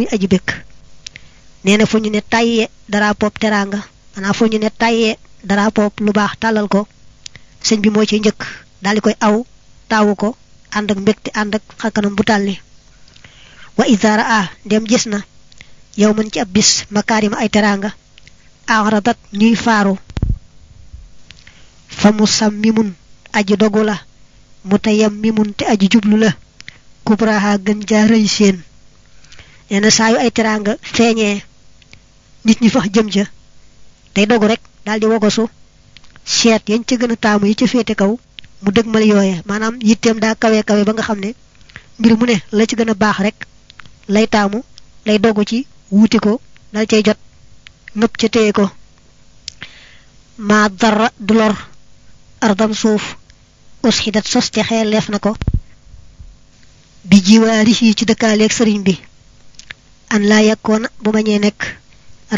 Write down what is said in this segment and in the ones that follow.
muy aji bekk neena fu ñu ne tayé dara pop teranga. Ana fu ñu ne tayé dara pop lu baax talal ko. Señ bi mo ci ñëk dal koy aw tawu ko and ak mbekti and ak xakanam bu wa idara a dem gis na yow man ci ab bis makarima ay teranga. Aghradat ñuy faaru. Fa musammimun aji dogu la. Mutayammimun te aji jublu la. Kubraha gën seen neena saayu ay teranga feeñee nit ñi fax jëm ja. Day dogu rek daldi wogosu. Seet yañ ca gën a taamu yi ca féete kaw mu dëgmal kawe kawe ba nga xam mbir mu la ci gën a rek lay taamu lay dogu ci wuti ko dal cay jot nëpp ca ko. Ardam suuf usxidat sos ca xeel leef na ko. Bi jiwaarihi ci dëkkaaleeg bi an laa yakkoona bu ma ñee nekk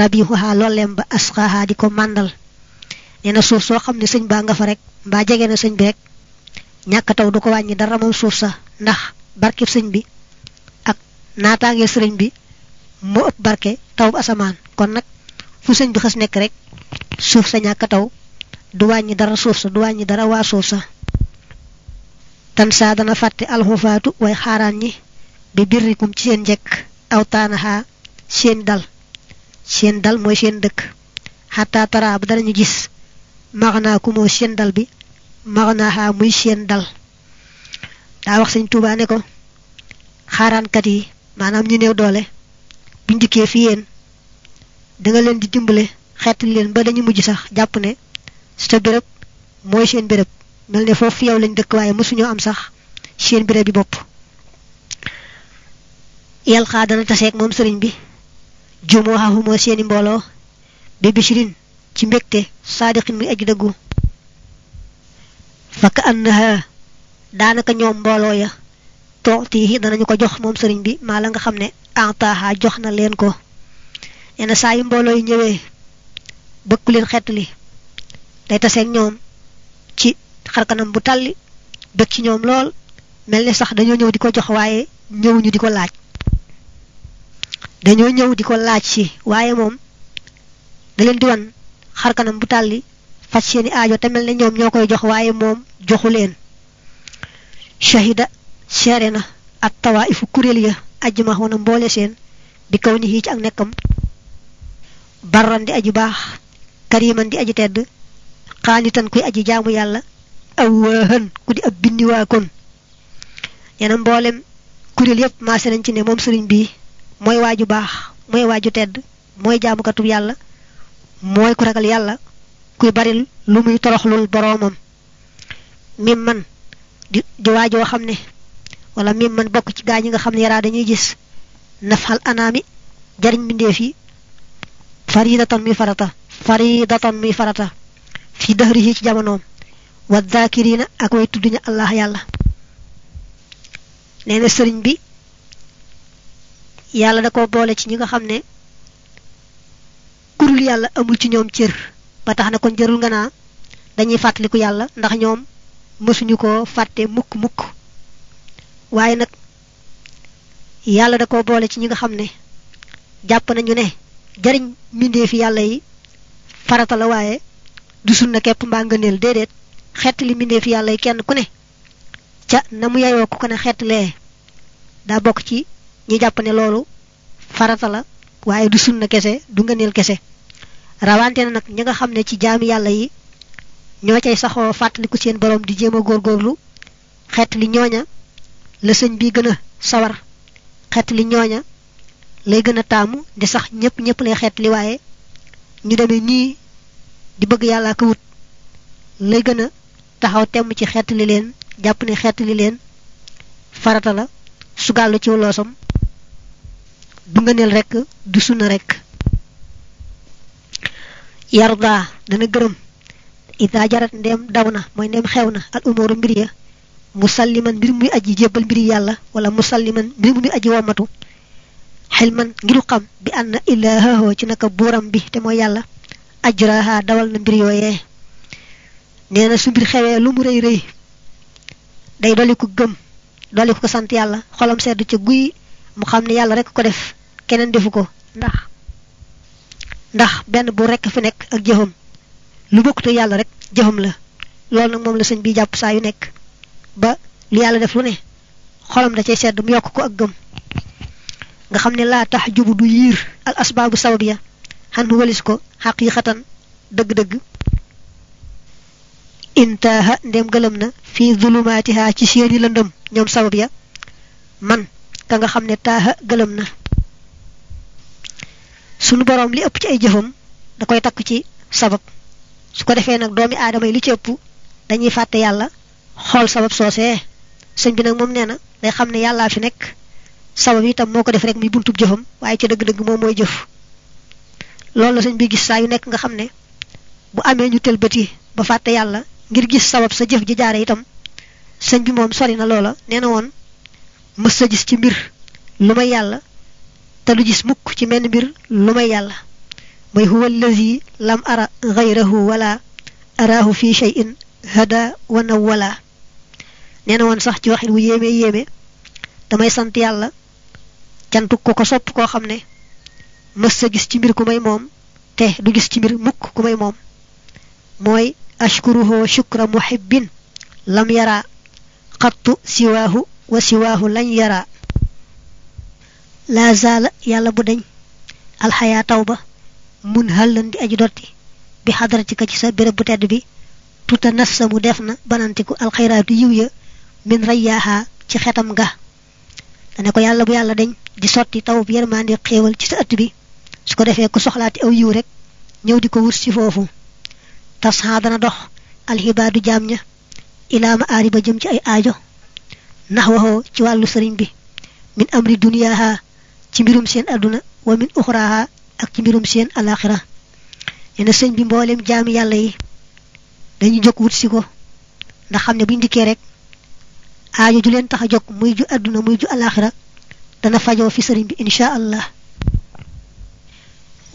rabihuha lolem ba asqaha di ko mandal neena suuf soo xam ne sëñ baa nga fa rek mbaa jege na sëñ bi rek ñàkk taw du wàññi dara moom suuf sa. Ndax barkeb sëñ bi ak naataange sëriñ bi mo ëpp barke taw asamaan. Kon nag fu sëñ bi xas nekk rek suuf sa ñàkk taw du wàññi dara suuf sa du wàññi dara waa suuf sa. Tan saa dana fàtte alxufaatu way xaaraan ñi bi birrikum ci seen njekk aw taanaha seen dal seen dal mooy seen dëkk xataa tara ba danañu gis maxnaa ku moo seen dal bi maxnaaha muy seen dal daa wax sëñ tuubaa ne ko xaaraankat yi maanaam ñu néew doole buñ dikkee fi yéen da nga leen di dimbale xeetali leen ba dañu mujj sax jàpp ne sa béréb mooy seen béréb mel ne foofu yow lañ dëkk waaye mësuñoo am sax seen béréb bi bopp yal xaa dana taseeg moom sëriñ bi. Jumoo xaxumoo seeni mbooloo. Bi bishirin ci mbégte saadiqin muy aji dëggu. Fakk annaha daanaka ñoom mbooloo ya. Toxtihi danañu ko jox moom sëriñ bi maa la nga xam ne antaaha jox ko. Neena saa yu mbooloo yi ñëwee bëkku leen xettali. Day taseeg ñoom ci xarkanam bu talli bëgg ci ñoom lool. Mel ne sax dañoo ñëw di ko jox waaye ñëwuñu di ko laaj dañoo ñëw di ko laaj si waaye moom da leen di wan xarkanam bu tàlli faj seeni aajo te mel ne ñoom ñoo koy jox waaye moom joxu leen. Shahida seere at tawaifu kuréel ya ajma wana mboole seen bi kaw ni ci ak nekkam. Barran di aji baax kariman di aji tedd xaanitan kuy aji jaamu yàlla awwaahan ku di ab bindi waa kon. Ñena mboolem kuréel yépp maase nañ ci ne moom sëriñ bii moy waju bax moy waju tedd moy jaamukatu yalla moy ku ragal yalla kuy bari lu muy toroxlul boromam mim man di wajo xamne wala mim man bok ci gañi nga xamne yara dañuy gis nafal anami jariñ bindef yi faridatan mi farata faridatan mi farata fi dahrihi ci jamonom wa dhakirina ak way tuddu allah yalla neena serigne bi yàlla da ko boole ci ñi nga xam ne kurul yàlla amul ci ñoom cër. Ba tax na kon jërul nga naa dañuy fàttaliku yàlla ndax ñoom mësuñu ko fàtte mukk mukk. Waaye nag yàlla da ko boole ci ñi nga xam ne jàpp nañu ne jariñ mbindee fi yàlla yi farata la waaye du sunna képp mbaa ngëneel déedéet. Xett li mbindee fi yàlla yi kenn ku ne ca na mu ko ne xett lee daa bokk ci ñi jàpp ne loolu farata la waaye du sunna kese du ngëneel kese rawante na nag ñi nga xam ci jaami yàlla yi ñoo cay saxoo fàttaliku seen borom di jéem a góorgóorlu xett li ñooña la sëñ bi gën a sawar xett li ñooña lay gën a taamu di sax ñëpp ñëpp lay xett li waaye ñu demee nii di bëgg yàlla ko wut lay gën a taxaw temm ci xett li leen jàpp ne xett li leen farata la su gàllu ci loosam du ngëneel rek du sunna rek. Yarda dana gërëm. Ida jarat ndem dawna mooy ndem xewna al umuru mbir ya. Musalliman mbir muy aji jébbal mbiri yàlla wala musalliman mbir muy aji womatu xilman ngiru xam bi anna ilahaho ci naka buuram bi te mooy yàlla. Ajraha dawal na mbir yooyee. Nee na su mbir xewee lu mu rëy rëy day doli ko gëm doli ko sant yàlla xolam sedd ci guy mu xam ne yàlla rek ko def keneen defu ko ndax ndax benn bu rek fi nekk ak jëfam lu bokkute yàlla rek jëfam la loolu nag moom la sëñ bi jàpp saa yu nekk ba lu yàlla def lu ne xolam da cay sedd mu yokk ko ak gëm nga xam ne laa tax jubu du yiir al asbaabu sabab ya xan walis ko xaqiiqatan dëgg-dëgg intaaha ndem gëlëm na fii zulumaatiha ci seeni lëndëm ñoom sabab ya man ka nga xam ne taaha gëlëm na. Sunu boroom li ëpp ci ay jëfam da koy takk ci sabab. Su ko defee nag doomi aadama yi li ci ëpp dañuy fàtte yàlla xool sabab soosee sëñ bi nag moom nee na day xam ne yàllaa fi nekk. Sabab itam moo ko def rek muy buntub jëfam waaye ca dëgg-dëgg moom mooy jëf. Loolu la bi gis saa yu nekk nga xam ne bu amee ñu tëlbati ba fàtte yàlla ngir gis sabab sa jëf ji jaare itam sëñ bi moom sori na loola. Nee na woon mës gis ci mbir lu may yàlla te du gis mukk ci menn mbir lu may yàlla mooy huwa allazi lam ara gayrahu wala araahu fi shay'in hada wa nawwala nee na woon sax ci waxin wu yéeme yéeme damay sant yàlla cantu ko ko sopp koo xam ne mës gis ci mbir ku may moom te du gis ci mbir mukk ku may moom mooy ashkuruhu shukra muhibbin lam yara xattu siwaahu tuta nas sa mu def na banantiku alxayraatu yiw ya min rayyaaha ci xetam ga dane ko yàlla bu yàlla dañ di sotti taw bi yërmande xéewal ci sa ëtt bi su ko defee ku soxlaati aw yiw rek ñëw di ko wut ci foofu tas xaa dana dox alxibaadu jaam ña ilaa ma aari ba jëm ci ay aajo nax waxoo ci wàllu sëriñ bi min amri duniyaaha ci mbirum seen àdduna wa min uxraaha ak ci mbirum seen alaxira yene sëñ bi mboolem jaami yàlla yi dañu jóg wut si ko ndax xam ne buñ dikkee rek aajo ju leen tax a jóg muy ju àdduna muy ju alaxira dana fajoo fi sëriñ bi insha allah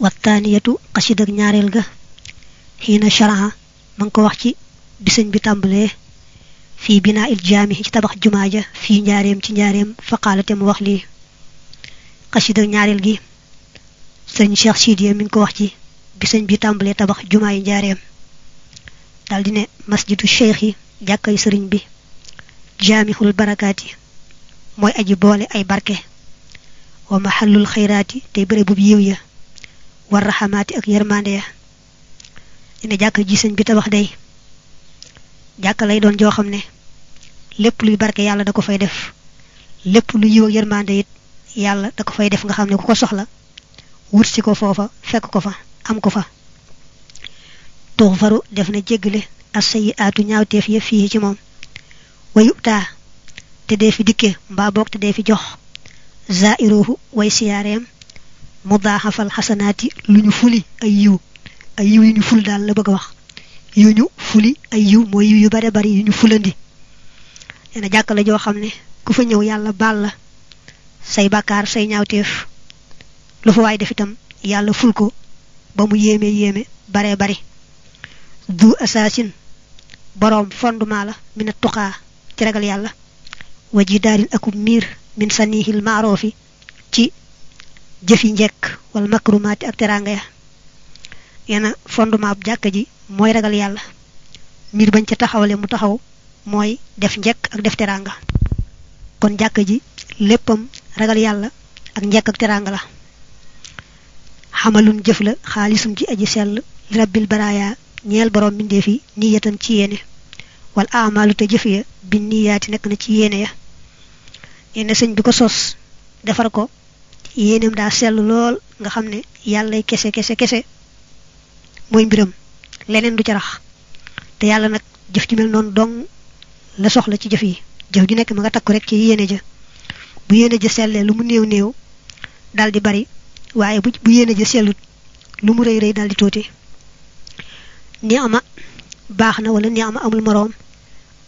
wattaaniyatu xasid ak ñaareel ga xiina sharaha ma ngi ko wax ci bi sëñ bi tàmbalee في بناء الجامع اجتبخ جماجة في نياريم تي نياريم فقالت موخ لي قشيدو نياريل جي سن شيخ شيدي من كوخ جي بسن بي تامبلي تبخ جماجة نياريم دال دي مسجد الشيخي جاكي سرين بي. جامع البركاتي موي أجي بولي أي بركة. ومحل الخيرات تي بربو بيويا والرحمات أك يرماندي ina jakk ji señ bi tabax day jàkk lay doon joo xam lépp luy barke yàlla da ko fay def lépp lu yiw ak yermande it yàlla da ko fay def nga xam ne ku ko soxla wut si ko foofa fekk ko fa am ko fa tuxfaru def na jéggale as sayi aatu ñaawteef ya fii ci moom wayu taa te dee fi dikke mbaa boog te dee fi jox zairuhu way siyaareem mudaaxafal xasanaati lu ñu fuli ay yiw ay yiw yu ñu ful daal la bëgg wax yu ñu fuli ay mooy yiw yu bare bari yu ñu fulandi. Nee na jàkk la joo xam ku fa ñëw yàlla baal la. Say bàkkaar say ñaawteef lu fa waay def itam yàlla ful ko ba mu yéeme yéeme baree bari du asaasin boroom fondement la mina tuqaa ci ragal yàlla. Wa akub miir min sanihil maaroofi ci jëfi wala makrumaati ak teraanga ya yena fondement bu jàkka ji mooy ragal yàlla. Miir bañ ca taxawale mu taxaw mooy def njekk ak def teraanga. Kon jàkka ji léppam ragal yàlla ak njekk ak teraanga la. Xamalun jëf la xaalisum ci aji sell li rabbil baraaya ñeel borom mbindeef yi niyatan ci yéene. Wal amalu te jëf ya bi niyaati nekk na ci yéene ya. Yéene sëñ bi ko sos defar ko. Yéeneem daa sell lool nga xam ne yàllay kese kese kese mooy mbiram leneen du ca rax te yàlla nag jëf ju mel noonu dong la soxla ci jëf yi jëf ju nekk ma nga takku rek ci yéene ja bu yéene ja sellee lu mu néew néew dal di bari waaye bu yéene ja sellut lu mu rëy rëy dal di tuuti ni ama baax na wala ni ama amul moroom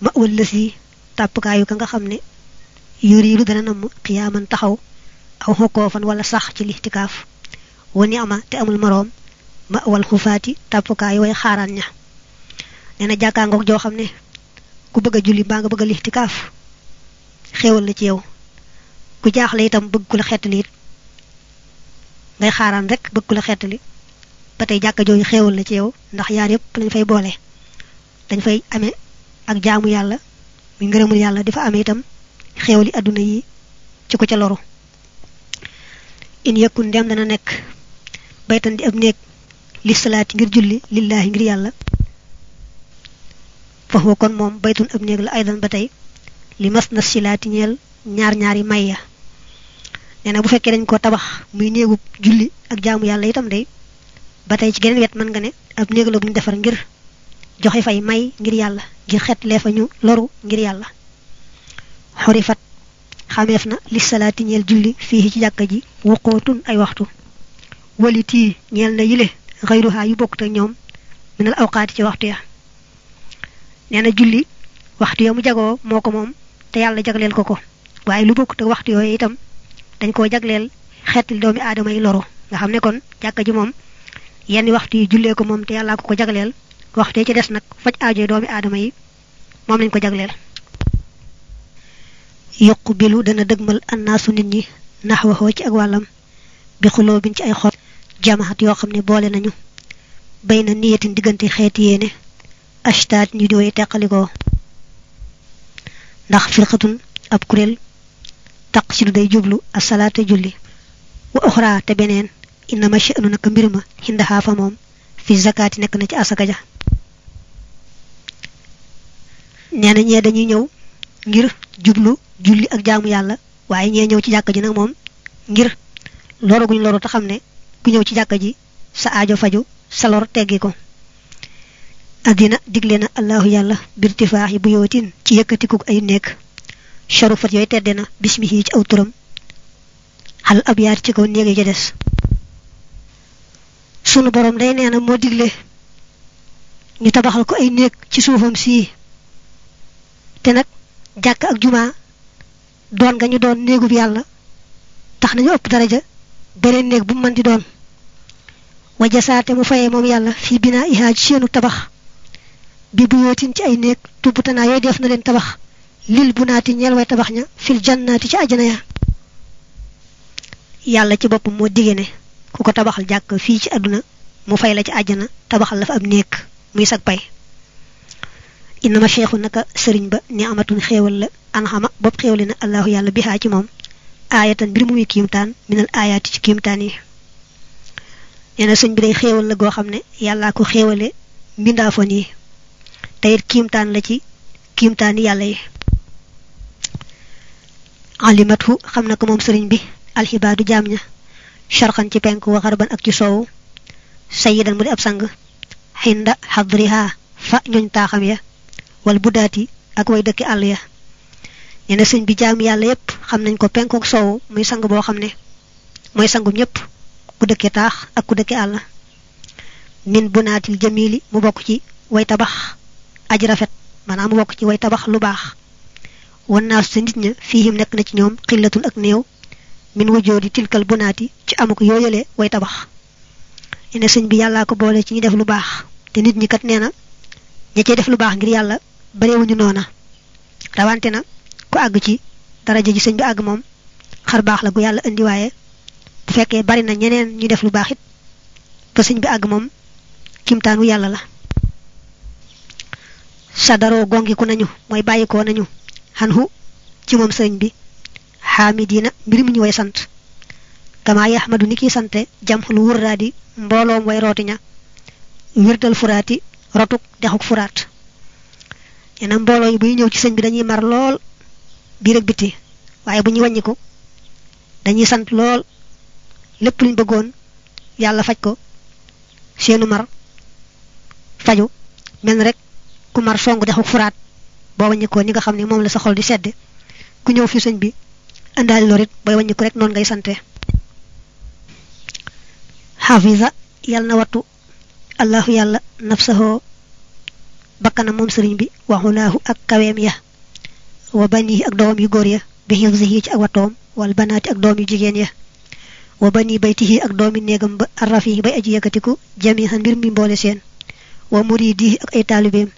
ma wala si tàppkaayu ka nga xam ne yuriidu dana namm xiyaaman taxaw aw xokoofan wala sax ci lixtikaaf wa ni ama te amul moroom ma wal xufaati tàppkaayu way xaaraan ña. Nee na jàkkaangoog joo xam ne ku bëgg a julli mbaa nga bëgg a lixtikaaf xéewal la ci yow. Ku jaaxle itam bëgg ku la xettali it lay xaaraan rek bëgg la xeetali ba tey jàkka jooju xéewal la ci yow ndax yaar yépp lañ fay boole. Dañ fay ak jaamu yàlla muy ngërëmul yàlla di fa amee itam xéewali àdduna yi ci ko ca loru. In yakun ndem dana nekk baytan di ab néeg li salaati ngir julli lillahi ngir yàlla foofu kon moom baytun ab néeg la aydan ba tey li mas na silaati ñeel ñaar ñaari may ya nee na bu fekkee dañ ko tabax muy néegu julli ak jaamu yàlla itam day ba tey ci geneen wet mën nga ne ab néeg la buñ defar ngir joxe fay may ngir yàlla ngir xet lee fa ñu loru ngir yàlla xorifat xameef na li salaati ñeel julli fii ci jàkka ji wuqootun ay waxtu wali tii ñeel na yile xayruha yu bokkut ak ñoom minal awqaati ci waxtu ya nee na julli waxtu ya mu jagoo moo ko moom te yàlla jagleel ko ko waaye lu bokkut ak waxtu yooyu itam nga xam ne kon jàkka ji moom yenn waxtu yi jullee ko moom te yàllaa ko ko jagleel waxtu ci des nag faj aajo doomi aadama yi moom lañ ko jagleel yokku bilu dana dëgmal annaasu nit ñi nax waxoo ci ak wàllam bi xuloo biñ ci ay xol jamaxat yoo xam ne boole nañu bay na niyatin diggante xeeti yéene ashtaat ñu di way teqalikoo ndax firqatun ab kuréel taq ci du day jublu asalaata julli wa oxra te beneen innama sha'nu naka mbir ma xindaxaa fa moom fi zakaati nekk na ci asaka ja nee na ñee dañuy ñëw ngir jublu julli ak jaamu yàlla waaye ñee ñëw ci jàkka ji nag moom ngir loru guñ loru te xam ne ku ñëw ci jàkka ji sa aajo faju sa lor teggi ko. Addina digle na allahu yàlla birtifaax yi bu yootin ci yëkkatiku ay nekk sharufat yooyu tedde na bismihi ci aw turam. Xal ab ci kaw néegi ca des. Sunu borom day nee na moo digle ñu tabaxal ko ay néeg ci suufam sii. Te nag jàkk ak juma doon nga ñu doon néegub yàlla tax nañu daraja beneen néeg bu mën di doon wajasaate mu fayee moom yàlla fii binaa ihaaj seenu tabax bi bu yootin ci ay néeg tubbutanaa yooyu def na leen tabax lil bu naati way tabax ña fil jannaati ci àjjana ya yàlla ci boppam moo dige ne ku ko tabaxal jàkk fii ci àdduna mu fay la ci àjjana tabaxal la fa ab néeg muy sag pay innama cheikhu naka sëriñ ba ni amatun xéewal la anxama bopp xéewali na allahu yàlla bihaa ci moom aayatan mbir muy kiimtaan minal aayaati ci kiimtaan yi. Nee na sëñ bi day xéewal la goo xam ne yàllaa ko xéewale mbindaafoon yi. Te it kiimtaan la ci kiimtaani yàlla yi. Alimathu xam na ko moom sëriñ bi alxibaadu jaam ña. Sharxan ci penk wa xarban ak ci soowu sayidan mu di ab sang. Xinda xadriha fa ñooñ taaxam ya. Wal buddaati ak way ya nee na sëñ bi jaam yàlla yépp xam nañ ko penkook soowu muy sang boo xam ne mooy sangum ñépp ku dëkke taax ak ku dëkke àll min bunaatil jamili mu bokk ci way tabax aji rafet maanaam mu bokk ci way tabax lu baax wan naa sa nit ña fiihim nekk na ci ñoom xillatun ak néew min wujoodi tilkal bunaati ci amuk yooyale way tabax nee na sëñ bi yàllaa ko boole ci ñi def lu baax te nit ñi kat nee na ña def lu baax ngir yàlla barewuñu noona rawante na ku àgg ci daraja ji sëñ bi àgg moom xar baax la gu yàlla indi waaye bu fekkee bari na ñeneen ñu def lu baax it ba sëñ bi àgg moom kimtaanu yàlla la. Sadaroo gongiku nañu mooy bàyyikoo nañu xanhu ci moom sëriñ bi. Xaamidina mbir mi ñu way sant. Kama yaxmadu ni kiy sante jamxul wurraadi mbooloom way furaati rotuk dexuk furaat. Yena mbooloo yi bu ñëw ci sëñ bi dañuy mar lool biir ak biti waaye bu ñu dañuy sant lool. Lépp luñ bëggoon yàlla faj ko. Seenu mar faju mel rek ku mar songu dexuk furaat. Boo wàññikoo ni nga xam ne moom la sa xol di sedd ku ñëw fi sëñ bi indaali lorit booy wàññiku rek noonu ngay sante. Xaafisa yàlla na wattu. Allahu yàlla nafsahoo bakkanam moom sëriñ bi waxulaahu ak kaweem ya wa banihi ak doom yu góor ya bi xifsihi ci ak wattoom wal banaati ak doom yu jigéen ya wa bani baytihi ak doomi néegam ba arrafi bay aji yëkkatiku jamihan mbir mi mboole seen wa muridihi ak ay taalibeem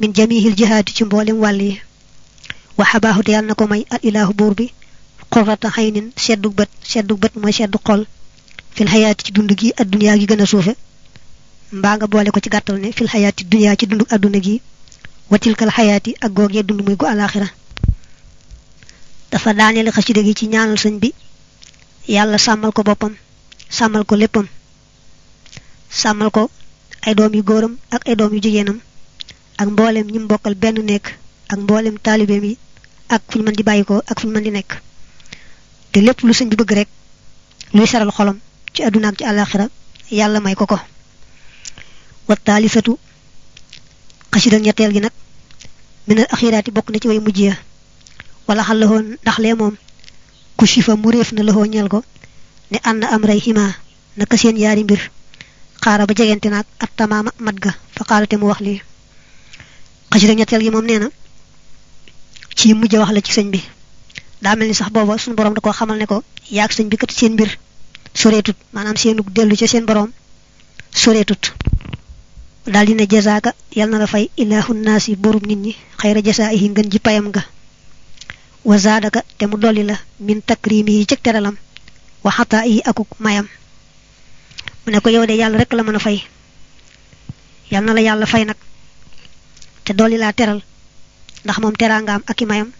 min jamihil jihaadi ci mboolem wàll yi wa xabaahu te yàlla na ko may al ilaahu buur bi xaynin seddu bët seddu bët mooy seddu xol fil hayati ci dund gi adduna gi gëna suufe mbaa nga boole ko ci gàttal ne fil hayati dunya ci dund adduna gi watilkal hayati ak googee dund muy gu alaxira dafa daaneel xasida gi ci ñaanal sëñ bi. Yàlla sàmmal ko boppam sàmmal ko léppam sàmmal ko ay doom yu góoram ak ay doom yu jigéenam ak mboolem ñi mbokkal benn nekk ak mboolem taalibeem yi ak fuñ mën di bàyyikoo ak fuñ mën di nekk. Te lépp lu sëñ bi bëgg rek luy saral xolam ci àdduna ak ci àllaaxira yàlla may ko ko. Wa taalisatu xasida ñetteel gi nag minal axiraati bokk na ci way mujj ya wala xal laxoo ndax lee moom ku shifa mu réef na laxoo ñeel ko ne ànd am rey xima naka seen yaari mbir. Xaara ba jegente naag at tamaama mat ga. Fa xaalate mu wax lii. Xasida ñetteel gi moom nee na ci wax la ci sëñ bi. Daa mel ni sax booba suñu borom da koo xamal ne ko yaag sëñ bi kat seen mbir soreetut. Maanaam seenu dellu ca seen borom soreetut. Daal di ne jazaaka yal na fay ilaahu naasi borum nit ñi xayra jasaayihi ngën ji payam ga wa zaadaka te mu dolli la min takrimihi ci teralam wa xataayihi akuk mayam mu ne ko yow de yàlla rek la mën a fay yal na la yàlla fay nag te dolli laa teral ndax moom teraangaam ak mayam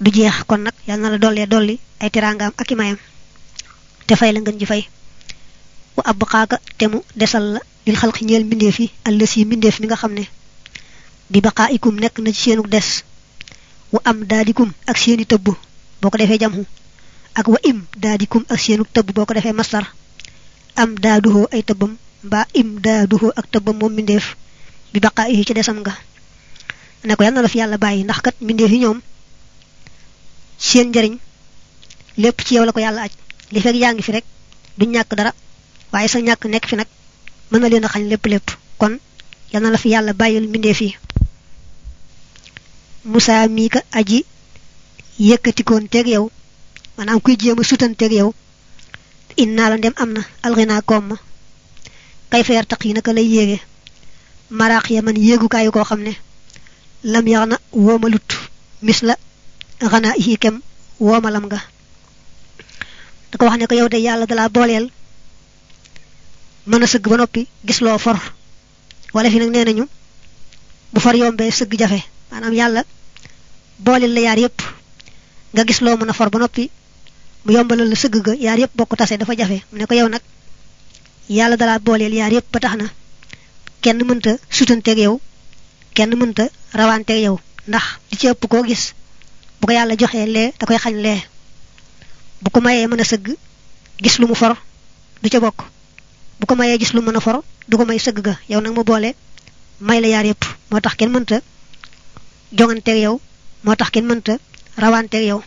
du jeex kon nag yal na la dollee dolli ay teraangaam ak mayam te fay la ngeen ji fay wa ab xaaka te mu desal la lil xalqi ñeel mbindeef yi àll si mbindeef mi nga xam ne bi baqaa ikum nekk na ci seenu des wa am daadikum ak seeni tëbb boo ko defee jamhu. Ak wa im daadikum ak seenu tëbb boo ko defee mastar am daaduhoo ay mbaa im daaduhoo ak tëbbam moom mbindeef bi baqaa yi ci desam nga. Ne ko yal na la fi yàlla bàyyi ndax kat mbindeef yi ñoom seen njariñ lépp ci yow la ko yàlla aj. Li fekk yaa ngi fi rek duñ ñàkk dara waaye sa ñàkk nekk fi nag mën na leen a xañ lépp lépp kon yal na la fi yàlla bàyyil mbindeef yi Musaa mii ka aji yëkkatikoon teeg yow maanaam kuy jéem a sutanteeg yow innaa la ndem am na alxinaa koom ma kay feer taq yi naka lay yéege maraax ya man yéegukaayu koo xam ne lam yax na woomalut mis la xanaa yi kem woomalam nga da ko wax ne ko yow de yàlla dalaa booleel. Mën a sëgg ba noppi gis loo for. Wala fi nag nee nañu bu for yombee sëgg jafe maanaam yàlla booleel la yaar yépp nga gis loo mën a for ba noppi mu yombalal la sëgg ga yaar yépp bokk tase dafa jafe. Mu ne ko yow nag yàlla dalaa booleel yaar yépp ba tax kenn mënta sutanteeg yow kenn mënta rawanteeg yow. Ndax ci ëpp gis bu ko yàlla da koy bu ko gis lu mu for du ca bokk. Bu ko gis lu mën for du ko may sëgg ga. Yow nag mu may la kenn mënta jonganteeg yow moo tax kenn mënta rawanteeg yow.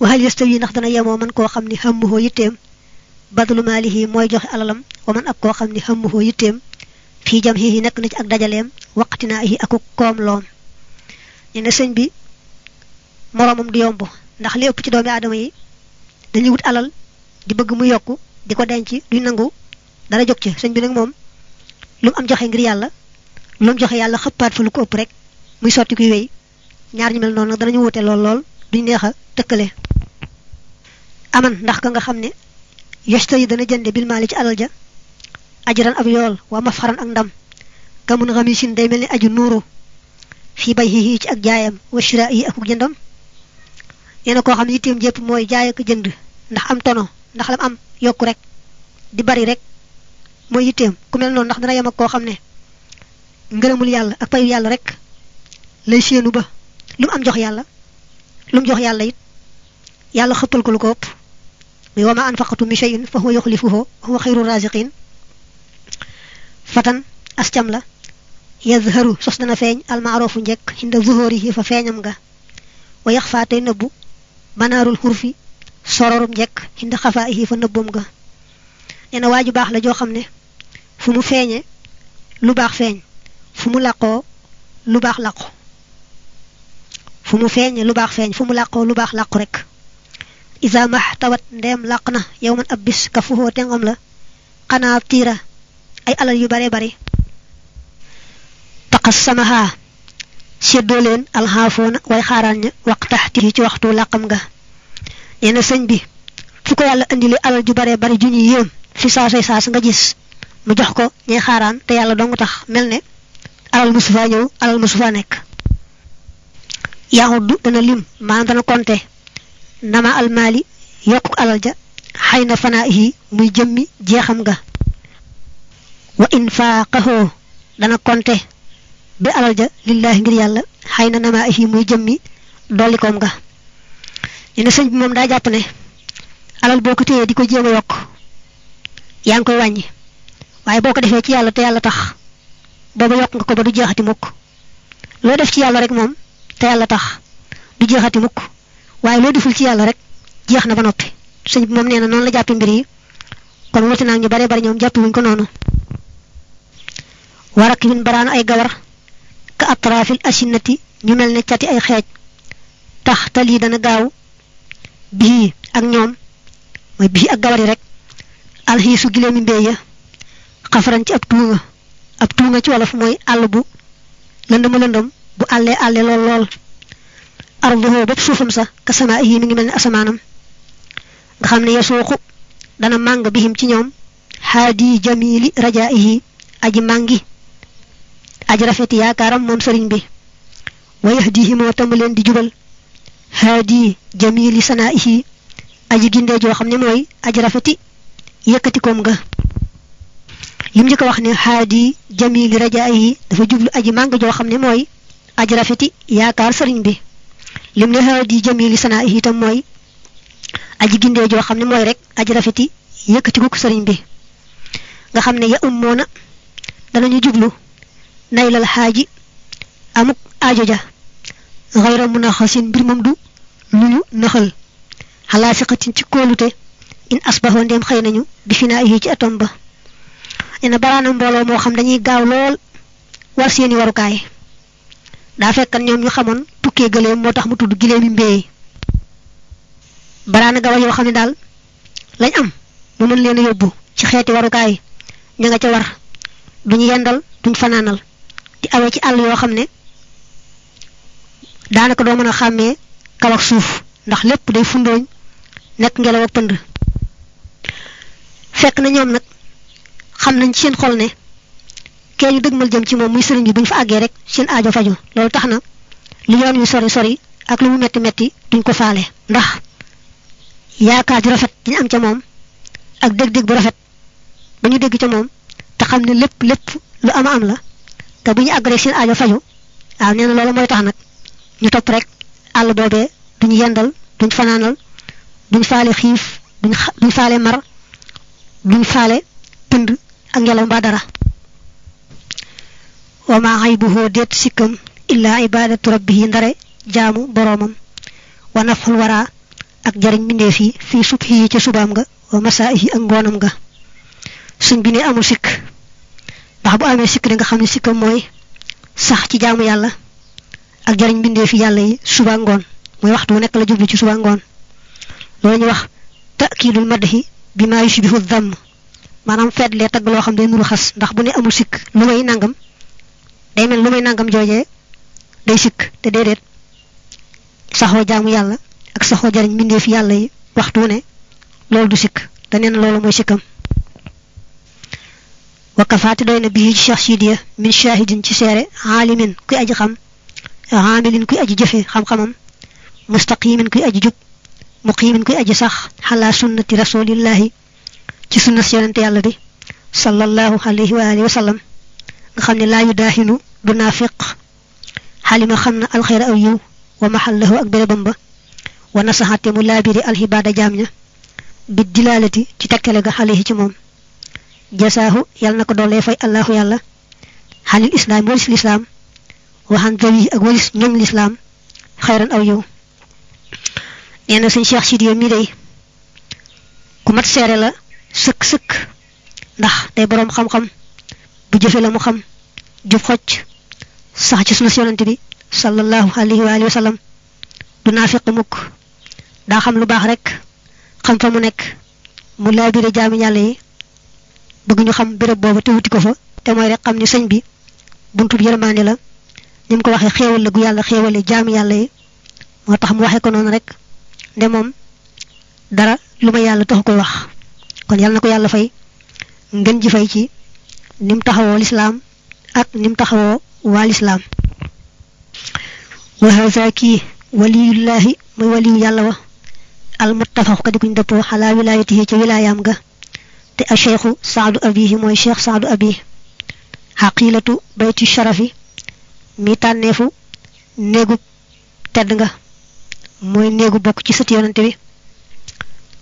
Waxal yastawi ndax dana yemoo man koo xam ni xammuhoo yitteem. Badlu maalihi mooy joxe alalam wa man ak koo xam ni xammuhoo yitteem. Fii jam xii nekk na ci ak dajaleem waqtinaa yi aku koom loom ñu ne sëñ bi moroomam du yomb ndax li ci doomi aadama yi dañuy wut alal di bëgg mu yokk di ko denc duñ nangu dara jóg ci. Sëñ bi nag moom lu am joxe ngir yàlla lu mu joxe yàlla xëppaat fa lu ko ëpp rek muy sotti kuy wéy. Ñaar ñu mel noonu nag danañu wute lool lool duñ neex a tëkkale. Aman ndax ka nga xam ne yostari dana jënde bil maali ci alal ja ajran ab yool wa mafxaran ak ndam. Kamun xamisin day mel ni aju nuuru. Fii bay xii ci ak jaayam wa shira yi ak jëndam. Nee na koo xam ne yitteem jépp mooy jaay ak jënd ndax am tono ndax lam am yokku rek di bari rek mooy yitteem. Ku mel noonu ndax dana yem ak koo xam ne ngërëmul yàlla ak payu yàlla rek lay séenu ba lu am jox yàlla lu jox yàlla it yàlla xëppal ko lu ko muy wama anfaqatu min shay'in fa huwa yukhlifuhu huwa khayru raziqin fatan ascam la yazharu sos dana feeñ almaarofu njekk hinda zuhurihi fa feeñam nga wa yaxfaa tey nëbbu banaarul xurfi sororum njekk hinda xafaayihi fa nëbbam nga nee na waaju baax la joo xam ne fu mu feeñe lu baax feeñ fu mu làqoo lu baax làqu fu mu feeñe lu baax feeñ fu mu lu baax làqu rek isa max tawat ndeem làq na yow man ab bis ka fuhoo tengam la xanaa tiira ay alal yu bare bari taqas samaha séddoo leen alxaafoona way xaaraan ña waqtax ti ci waxtu làqam nga nee na sëñ bi fu yàlla indili alal ju bare bari ju ñuy fi saasay saas nga gis mu jox ko ñay xaaraan te yàlla dong tax mel alal musu ñëw alal musu faa nekk yaxuddu dana lim maanaam dana konte. Nama almaali yokku alal ja xay na fanaahi muy jëmmi jeexam nga wa infaaqahoo dana konte bi alal ja lillahi ngir yàlla xay na namaahi muy jëmmi dollikoom nga ñu sëñ bi moom daa jàpp ne alal boo ko téyee di ko jéem a yokk yaa ngi koy wàññi. Waaye boo ko defee ci te yàlla tax booba yokk nga ko ba du jeexati mukk loo def ci yàlla rek moom te yàlla tax du jeexati mukk waaye loo deful ci yàlla rek jeex na ba noppi sëñ bi moom nee la jàppi mbir yi kon wuti naa ñu bare bari ñoom jàppi wuñ ko noonu warak yun baraan ay gawar ka atraafil asinnati ñu mel ne cati ay xeej tax tal yi dana gaaw bii ak ñoom mooy bii ak gawar rek alxiisu gileemi mbéy ya xafaran ci ab tuunga ab tuunga ci wolof mooy àll bu lëndëma lëndëm bu àllee àllee lool lool. Arduhu bépp suufam sa ka sama yi mi ngi mel ne asamaanam. Nga xam ne yasuuxu dana màng bihim ci ñoom. Haadi jamili rajaihi aji màngi aji rafeti yaakaaram moom sëriñ bi. Wa yahdihi moo tamu leen di jubal. Haadi jamili sanaihi aji gindee joo xam ne mooy aji rafeti yëkkatikoom nga lim njëkk a wax ne haadi jamili rajaihi dafa jublu aji màng joo xam ne mooy aji rafeti yaakaar sëriñ bi lim ne haadi jamili sanaihi itam mooy aji gindee joo xam ne rek aji rafeti yëkkatikuk sëriñ bi nga xam ya ummoona danañu jublu naylal xaaji amuk aajo ja xayra mun a xasin mbir moom du lu ñu nëxal xalaa ci kóolute in asbaxoo ndéem xëy nañu bi finaa ci atom ba ina baraana mbooloo moo xam dañuy gaaw lool war seeni warukaay. Daa fekkan ñoom ñu xamoon tukkee gëleem moo tax mu tudd gileemi mbéy. Baraana gawar yoo xam ne daal lañ am mu mën leen a yóbbu ci xeeti warukaay ña nga ca war. Duñu yendal duñ fanaanal. Di awee ci àll yoo xam ne daanaka doo mën a xàmmee kaw ak suuf ndax lépp day fundooñ nekk ngelaw ak pënd. Fekk na ñoom nag xam nañ seen xol ne kee ñu dëgmal jëm ci moom muy sëriñ bi bu ñu fa àggee rek seen aajo faju loolu tax na li yoon yu sori sori ak lu mu metti metti duñ ko faale ndax yaakaar ju rafet diñ am ca moom ak dégg-dégg bu rafet ba ñu dégg ca moom te xam ne lépp lépp lu ama am la te bu ñu àgg rek seen aajo faju waaw nee na loolu mooy tax nag ñu topp rek àll boobee duñu yendal duñ fanaanal duñ faale xiif duñ duñ faale mar duñ faale pënd ak ngelaw dara wa ma xaybuhoo déet sikkam illa ibadatu rabbihi ndare jaamu boroomam. Wa nafxul wara ak jariñ mbindeef yi fii subhi yi ca subaam nga wa masaahi ak ngoonam nga suñ bi ne amul sikk. Ndax bu amee sikk di nga xam ne sikkam mooy sax ci jaamu yàlla ak jariñ mbindeef yi yàlla yi suba ngoon. Mooy waxtu nekk la jublu ci suba ñu wax takiidul madhi bi maa yushbihu dhamm manam fedd le tag lo xam day nuru xass ndax bu ne amul sik lumay nangam day mel lumay nangam jojé day sik te dedet saxo jaamu yalla ak saxo jariñ minde fi yalla yi waxtu ne lolou du sik da neen lolou moy sikam wa kafati doyna bi ci shakhsidiya min shahidin ci séré alimin kuy aji xam amilin kuy aji jëfé xam xamam mustaqimin kuy aji jub muqimin kuy aji sax hala sunnati rasulillahi ci sunna yonent yalla di sallallahu alayhi wa alihi wa sallam nga xamni la yudahinu du nafiq halima xamna al khayra aw yu wa mahallahu akbar bamba wa nasahati mulabiri al hibada jamnya bi dilalati ci tekkale ga alayhi ci mom jasahu yalla nako dole fay allah yalla halil islam wal islam wa han gawi ak wal ñom islam khayran aw yu neena señ cheikh sidi mi day ku mat séré la sëkk sëkk ndax day boroom xam-xam bu jëfe la mu xam jub xocc sax ci sunu yonante bi sallallahu alayhi wa alihi wa sallam du naafiq mukk daa xam lu baax rek xam fa mu nekk mu laabire jaami yàlla yi bëgg ñu xam béréb boobu te wuti ko fa te mooy rek xam ni sëñ bi buntu bi yërmaande la ni mu ko waxee xéewal la gu yàlla xéewale jaami yàlla yi moo tax mu waxee ko noonu rek nde moom dara lu ma yàlla taxu koy wax kon yàlla na ko yàlla fay ngeen ji fay ci nim taxawoo lislaam ak nim taxawoo waa lislaam wa haza kii waliyullahi muy waliyu yàlla wa al muttafaq ka di kuñ dëppoo xalaa wilayatihi ci wilaayam ga te a cheikhu saadu abihi mooy cheikh saadu abi xaqilatu bayti sharafi mi tànneefu néegu tedd nga mooy néegu bokk ci sët yonante bi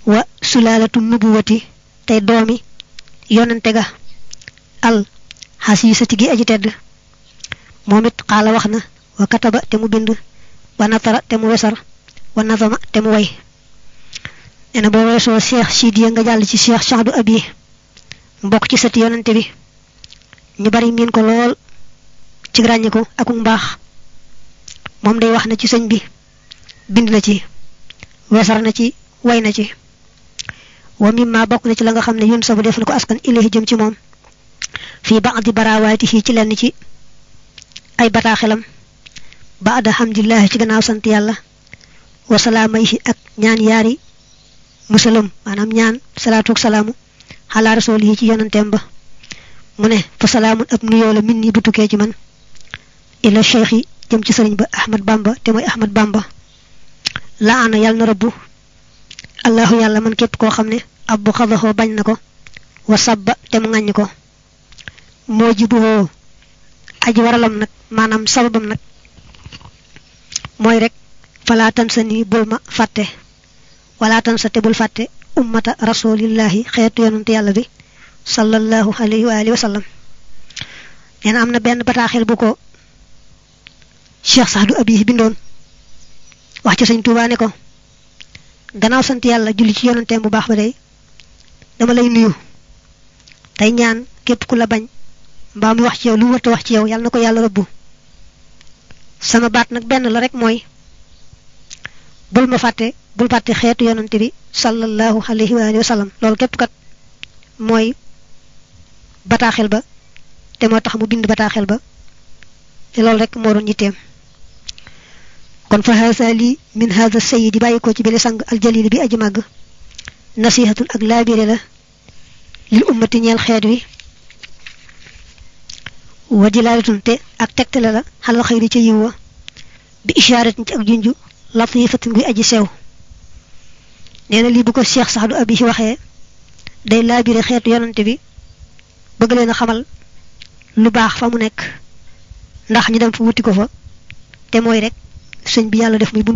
wa sulaalatu nubuwati tey doomi yonante ga al xasiisati gi aji tedd. Moom it xaala wax na wa kataba te mu bind wa natara te mu wesar wa nazama te mu way. Nee na boo weesoo cheikh sidiya nga jàll ci cheikh saadu abi mbokk ci sët yonante bi ñu bari miin ko lool ci ràññiku akuk mbaax. Moom day wax na ci sëñ bi bind na ci wesar na ci way na ci wa mimma bokk na ci la nga xam ne yun sabu def na ko askan ilahi jëm ci moom fii ba'di barawaatihi ci lenn ci ay bataaxelam ba'da hamdillahi ci gannaaw sant yàlla wa salaamayhi ak ñaan yaari musalam maanaam ñaan salaatu ak salaamu xalaa rasulihi ci yonanteem ba mu ne fa salaamun ab nuyoo la min nii bu tukkee ci man ila cheikh yi jëm ci sëriñ ba ahmad bamba te mooy ahmad bamba la ana yàlla na rabbu الله يالا من كيب كو خامني ابو خذه باج نكو وصب تم غاني كو موجبه اج ورالم نك مانام سببم نك موي ريك فلا تنسني بولما فاتي ولا تنسى تبول فاتي امه رسول الله خيت يونت يالا دي صلى الله عليه واله وسلم نانا امنا بن باتاخيل بوكو شيخ سعد ابي بندون واخا سيغ توبا نيكو gannaaw sant yàlla julli ci yonanteem bu baax ba day dama lay nuyu. Tey ñaan képp ku la bañ mbaa mu wax ci yow lu wërta wax ci yow yàlla na ko yàlla sama baat nag benn la rek mooy bul ma fàtte bul fàtte xeetu yonante bi sallallahu alayhi wa sallam. Loolu képp kat mooy bataaxel ba te moo tax mu bind bataaxel ba te loolu rek moo doon kon fa hasa li min hadha sayyid bayiko ci bele sang al jalil bi aji mag nasihatul ak labire la lil ummati ñel xéet wi wajilalatun te ak tektale la xal xeyri ci yiwa bi isharatin ci ak junju latifatin bi aji sew neena li bu ko cheikh saxdu abi ci waxe day labire xéetu yonante bi bëgg leena xamal lu baax fa mu nekk ndax ñu dem fu wuti ko fa te moy rek sëñ bi yàlla def muy bunt